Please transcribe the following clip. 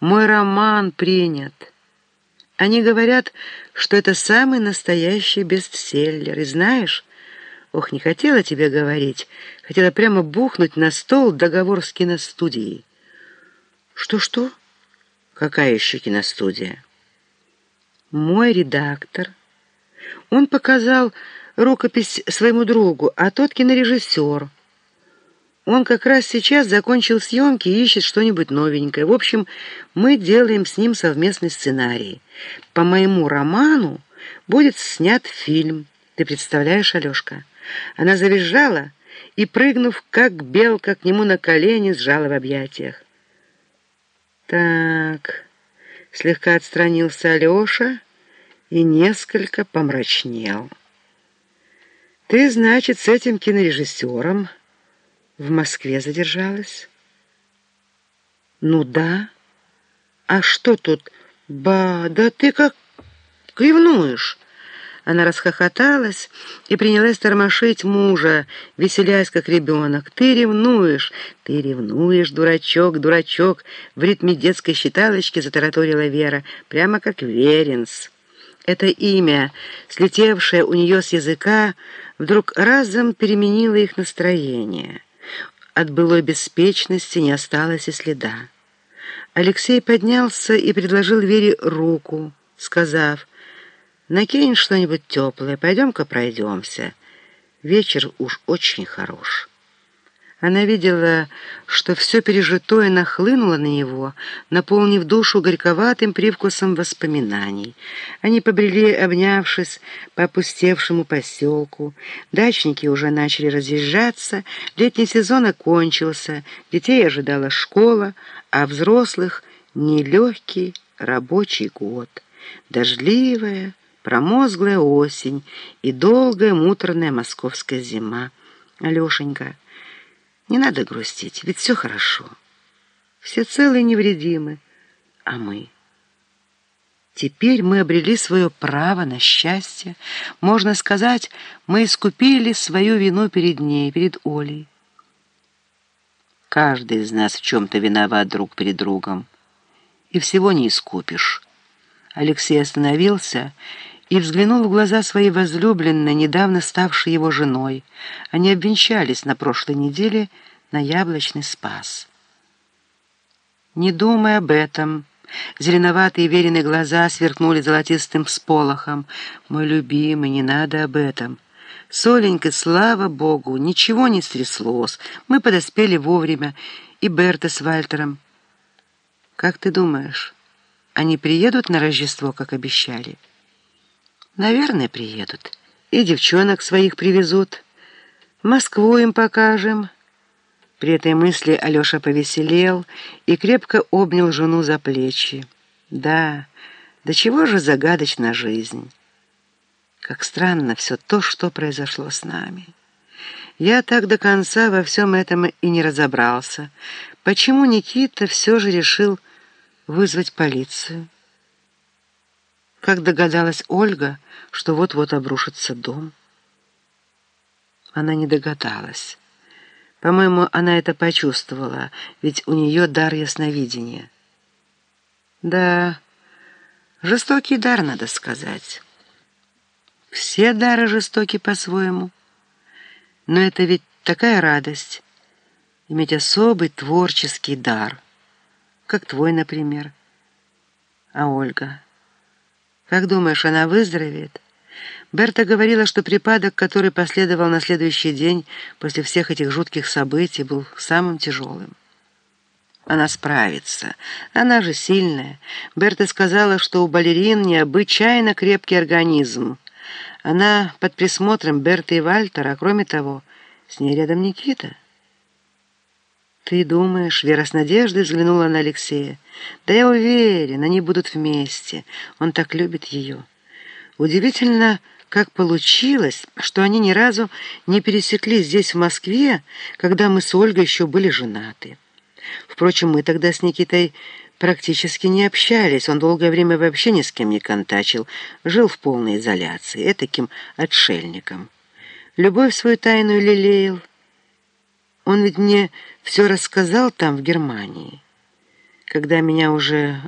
Мой роман принят. Они говорят, что это самый настоящий бестселлер. И знаешь, ох, не хотела тебе говорить, хотела прямо бухнуть на стол договор с киностудией. Что-что? Какая еще киностудия? Мой редактор. Он показал рукопись своему другу, а тот кинорежиссер. Он как раз сейчас закончил съемки и ищет что-нибудь новенькое. В общем, мы делаем с ним совместный сценарий. По моему роману будет снят фильм. Ты представляешь, Алешка? Она завизжала и, прыгнув, как белка, к нему на колени, сжала в объятиях. Так, слегка отстранился Алеша и несколько помрачнел. Ты, значит, с этим кинорежиссером в Москве задержалась? Ну да. А что тут? Ба, да ты как ревнуешь. Она расхохоталась и принялась тормошить мужа, веселясь, как ребенок. «Ты ревнуешь! Ты ревнуешь, дурачок, дурачок!» В ритме детской считалочки затараторила Вера, прямо как Веренс. Это имя, слетевшее у нее с языка, вдруг разом переменило их настроение. От былой беспечности не осталось и следа. Алексей поднялся и предложил Вере руку, сказав, «Накинь что-нибудь теплое, пойдем-ка пройдемся. Вечер уж очень хорош». Она видела, что все пережитое нахлынуло на него, наполнив душу горьковатым привкусом воспоминаний. Они побрели, обнявшись по опустевшему поселку. Дачники уже начали разъезжаться, летний сезон окончился, детей ожидала школа, а взрослых — нелегкий рабочий год. Дождливая, промозглая осень и долгая муторная московская зима. Алешенька... Не надо грустить, ведь все хорошо. Все целы и невредимы, а мы... Теперь мы обрели свое право на счастье. Можно сказать, мы искупили свою вину перед ней, перед Олей. Каждый из нас в чем-то виноват друг перед другом. И всего не искупишь. Алексей остановился и взглянул в глаза своей возлюбленной, недавно ставшей его женой. Они обвенчались на прошлой неделе на Яблочный Спас. «Не думай об этом». Зеленоватые веренные глаза сверкнули золотистым всполохом. «Мой любимый, не надо об этом». «Соленька, слава Богу, ничего не стряслось. Мы подоспели вовремя, и Берта с Вальтером». «Как ты думаешь, они приедут на Рождество, как обещали?» Наверное, приедут. И девчонок своих привезут. Москву им покажем. При этой мысли Алеша повеселел и крепко обнял жену за плечи. Да, до чего же загадочна жизнь. Как странно все то, что произошло с нами. Я так до конца во всем этом и не разобрался. Почему Никита все же решил вызвать полицию? Как догадалась Ольга, что вот-вот обрушится дом? Она не догадалась. По-моему, она это почувствовала, ведь у нее дар ясновидения. Да, жестокий дар, надо сказать. Все дары жестоки по-своему. Но это ведь такая радость, иметь особый творческий дар, как твой, например. А Ольга... Как думаешь, она выздоровеет? Берта говорила, что припадок, который последовал на следующий день после всех этих жутких событий, был самым тяжелым. Она справится. Она же сильная. Берта сказала, что у балерин необычайно крепкий организм. Она под присмотром Берты и Вальтера, а кроме того, с ней рядом Никита. «Ты думаешь?» — Вера с надеждой взглянула на Алексея. «Да я уверен, они будут вместе. Он так любит ее». Удивительно, как получилось, что они ни разу не пересеклись здесь, в Москве, когда мы с Ольгой еще были женаты. Впрочем, мы тогда с Никитой практически не общались. Он долгое время вообще ни с кем не контачил, жил в полной изоляции, этаким отшельником. Любовь свою тайну лелеял. Он ведь мне все рассказал там, в Германии. Когда меня уже